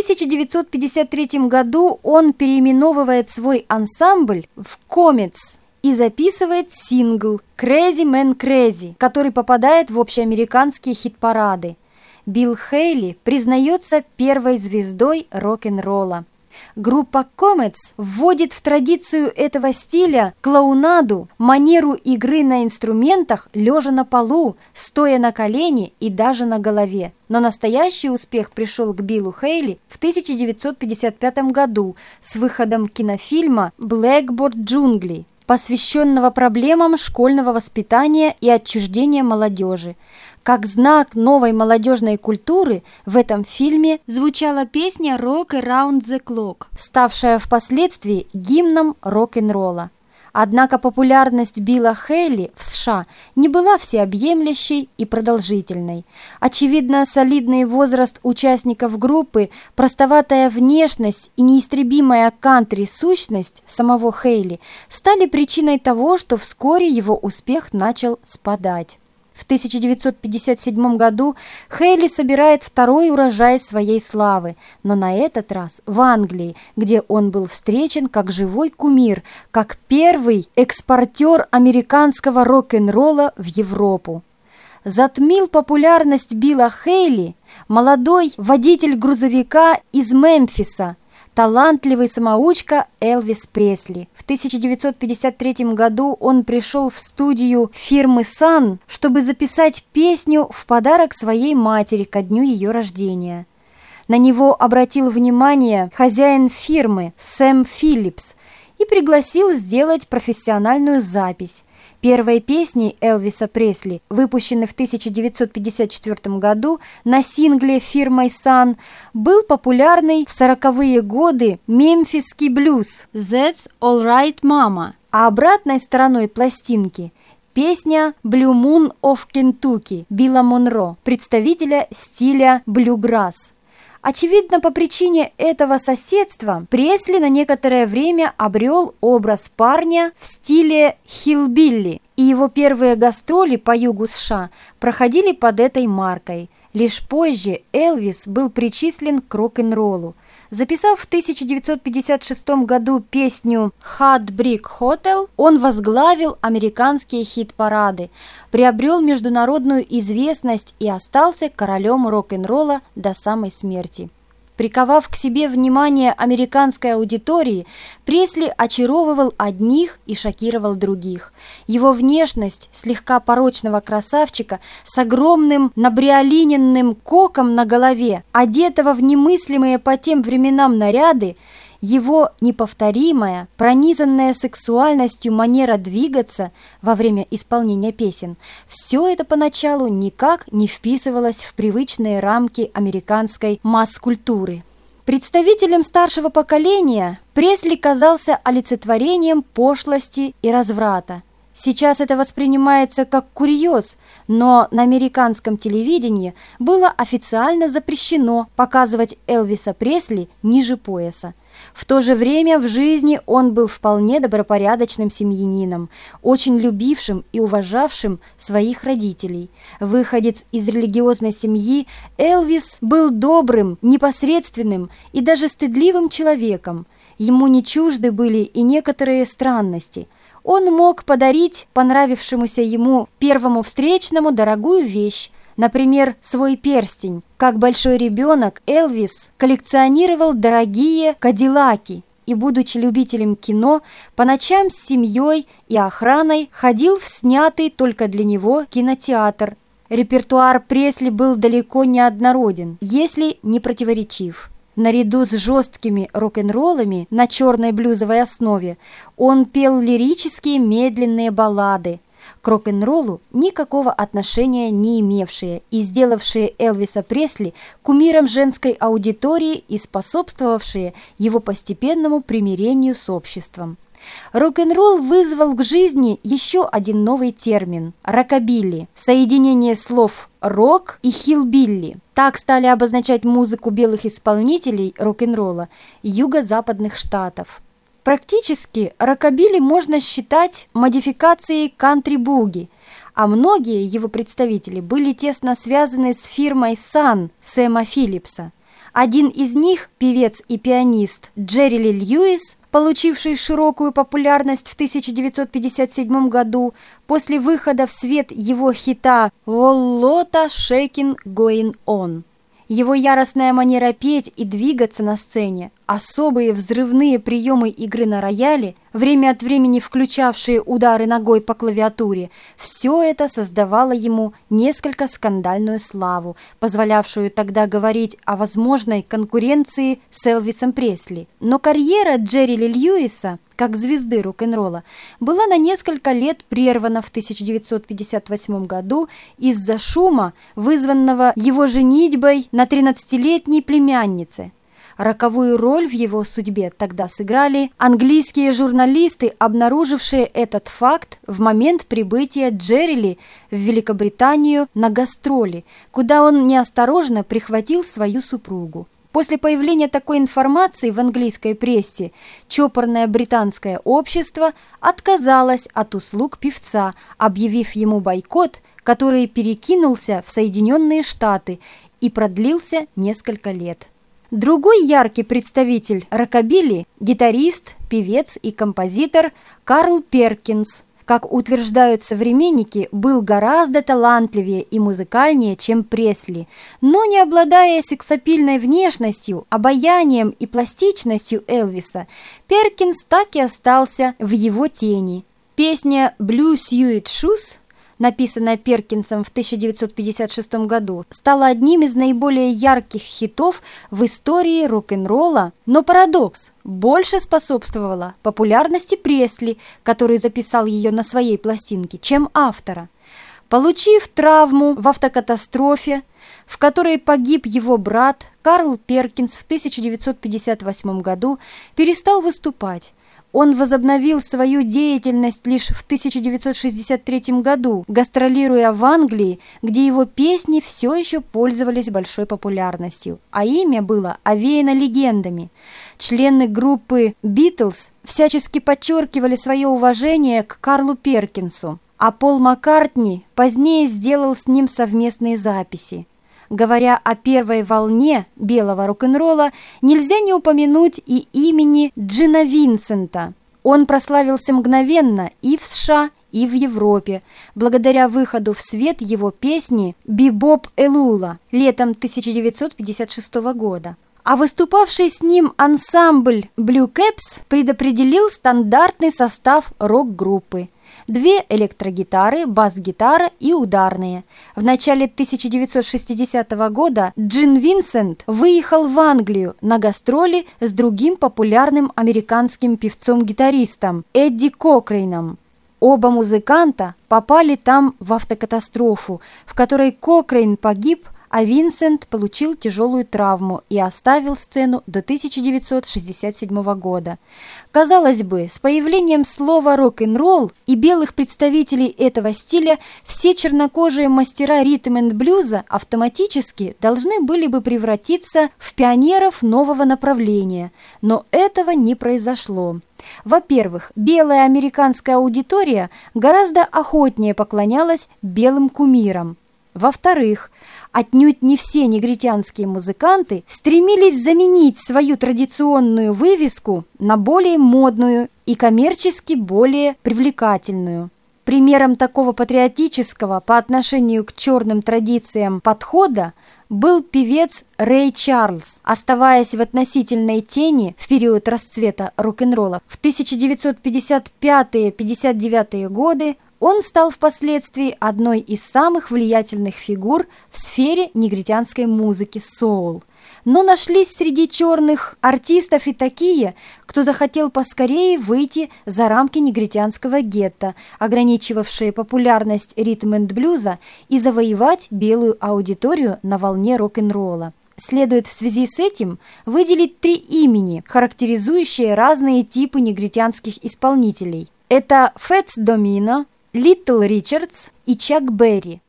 1953 году он переименовывает свой ансамбль в «Комец», и записывает сингл «Crazy Man Crazy», который попадает в общеамериканские хит-парады. Билл Хейли признается первой звездой рок-н-ролла. Группа Comets вводит в традицию этого стиля клоунаду, манеру игры на инструментах, лежа на полу, стоя на колени и даже на голове. Но настоящий успех пришел к Биллу Хейли в 1955 году с выходом кинофильма «Блэкборд джунгли», посвященного проблемам школьного воспитания и отчуждения молодежи. Как знак новой молодежной культуры в этом фильме звучала песня «Rock Around the Clock», ставшая впоследствии гимном рок-н-ролла. Однако популярность Билла Хейли в США не была всеобъемлющей и продолжительной. Очевидно, солидный возраст участников группы, простоватая внешность и неистребимая кантри-сущность самого Хейли стали причиной того, что вскоре его успех начал спадать. В 1957 году Хейли собирает второй урожай своей славы, но на этот раз в Англии, где он был встречен как живой кумир, как первый экспортер американского рок-н-ролла в Европу. Затмил популярность Билла Хейли молодой водитель грузовика из Мемфиса – талантливый самоучка Элвис Пресли. В 1953 году он пришел в студию фирмы Sun, чтобы записать песню в подарок своей матери ко дню ее рождения. На него обратил внимание хозяин фирмы Сэм Филлипс и пригласил сделать профессиональную запись. Первой песней Элвиса Пресли, выпущенной в 1954 году на сингле фирмой Sun, был популярный в сороковые годы мемфисский блюз «That's All Right Mama», а обратной стороной пластинки – песня «Blue Moon of Kentucky» Билла Монро, представителя стиля блюграсс. Очевидно, по причине этого соседства Пресли на некоторое время обрел образ парня в стиле хиллбилли, и его первые гастроли по югу США проходили под этой маркой. Лишь позже Элвис был причислен к рок-н-роллу. Записав в 1956 году песню «Hot Brick Hotel», он возглавил американские хит-парады, приобрел международную известность и остался королем рок-н-ролла до самой смерти. Приковав к себе внимание американской аудитории, Пресли очаровывал одних и шокировал других. Его внешность слегка порочного красавчика с огромным набриолиненным коком на голове, одетого в немыслимые по тем временам наряды, его неповторимая, пронизанная сексуальностью манера двигаться во время исполнения песен, все это поначалу никак не вписывалось в привычные рамки американской масс-культуры. Представителем старшего поколения Пресли казался олицетворением пошлости и разврата. Сейчас это воспринимается как курьез, но на американском телевидении было официально запрещено показывать Элвиса Пресли ниже пояса. В то же время в жизни он был вполне добропорядочным семьянином, очень любившим и уважавшим своих родителей. Выходец из религиозной семьи, Элвис был добрым, непосредственным и даже стыдливым человеком. Ему не чужды были и некоторые странности – он мог подарить понравившемуся ему первому встречному дорогую вещь, например, свой перстень. Как большой ребенок, Элвис коллекционировал дорогие кадиллаки и, будучи любителем кино, по ночам с семьей и охраной ходил в снятый только для него кинотеатр. Репертуар Пресли был далеко не однороден, если не противоречив. Наряду с жесткими рок-н-роллами на черной блюзовой основе он пел лирические медленные баллады, к рок-н-роллу никакого отношения не имевшие и сделавшие Элвиса Пресли кумиром женской аудитории и способствовавшие его постепенному примирению с обществом. Рок-н-ролл вызвал к жизни еще один новый термин – рокобилли, соединение слов «рок» и «хиллбилли». Так стали обозначать музыку белых исполнителей рок-н-ролла юго-западных штатов. Практически рокобилли можно считать модификацией кантри-буги, а многие его представители были тесно связаны с фирмой Sun Сэма Филлипса – Один из них, певец и пианист Джерри Ли Льюис, получивший широкую популярность в 1957 году после выхода в свет его хита «Воллота Shaking Going On». Его яростная манера петь и двигаться на сцене, особые взрывные приемы игры на рояле, время от времени включавшие удары ногой по клавиатуре, все это создавало ему несколько скандальную славу, позволявшую тогда говорить о возможной конкуренции с Элвисом Пресли. Но карьера Джерри Ли Льюиса как звезды рок-н-ролла, была на несколько лет прервана в 1958 году из-за шума, вызванного его женитьбой на 13-летней племяннице. Роковую роль в его судьбе тогда сыграли английские журналисты, обнаружившие этот факт в момент прибытия Джеррили в Великобританию на гастроли, куда он неосторожно прихватил свою супругу. После появления такой информации в английской прессе чопорное британское общество отказалось от услуг певца, объявив ему бойкот, который перекинулся в Соединенные Штаты и продлился несколько лет. Другой яркий представитель рокобили – гитарист, певец и композитор Карл Перкинс – как утверждают современники, был гораздо талантливее и музыкальнее, чем Пресли, но не обладая сексапильной внешностью, обаянием и пластичностью Элвиса, Перкинс так и остался в его тени. Песня «Blue Suede Shoes» написанная Перкинсом в 1956 году, стала одним из наиболее ярких хитов в истории рок-н-ролла. Но парадокс больше способствовала популярности Пресли, который записал ее на своей пластинке, чем автора. Получив травму в автокатастрофе, в которой погиб его брат, Карл Перкинс в 1958 году перестал выступать, он возобновил свою деятельность лишь в 1963 году, гастролируя в Англии, где его песни все еще пользовались большой популярностью, а имя было овеяно легендами. Члены группы «Битлз» всячески подчеркивали свое уважение к Карлу Перкинсу, а Пол Маккартни позднее сделал с ним совместные записи. Говоря о первой волне белого рок-н-ролла, нельзя не упомянуть и имени Джина Винсента. Он прославился мгновенно и в США, и в Европе, благодаря выходу в свет его песни «Бибоп Элула» летом 1956 года. А выступавший с ним ансамбль Blue Caps предопределил стандартный состав рок-группы – две электрогитары, бас-гитара и ударные. В начале 1960 года Джин Винсент выехал в Англию на гастроли с другим популярным американским певцом-гитаристом Эдди Кокрейном. Оба музыканта попали там в автокатастрофу, в которой Кокрейн погиб, а Винсент получил тяжелую травму и оставил сцену до 1967 года. Казалось бы, с появлением слова рок-н-ролл и белых представителей этого стиля все чернокожие мастера ритм-энд-блюза автоматически должны были бы превратиться в пионеров нового направления, но этого не произошло. Во-первых, белая американская аудитория гораздо охотнее поклонялась белым кумирам. Во-вторых, отнюдь не все негритянские музыканты стремились заменить свою традиционную вывеску на более модную и коммерчески более привлекательную. Примером такого патриотического по отношению к черным традициям подхода был певец Рэй Чарльз, оставаясь в относительной тени в период расцвета рок-н-ролла. В 1955-59 годы он стал впоследствии одной из самых влиятельных фигур в сфере негритянской музыки соул. Но нашлись среди черных артистов и такие, кто захотел поскорее выйти за рамки негритянского гетто, ограничивавшие популярность ритм-энд-блюза и завоевать белую аудиторию на волне рок-н-ролла. Следует в связи с этим выделить три имени, характеризующие разные типы негритянских исполнителей. Это Фэтс Домино, Литл Ричардс и Чак Берри.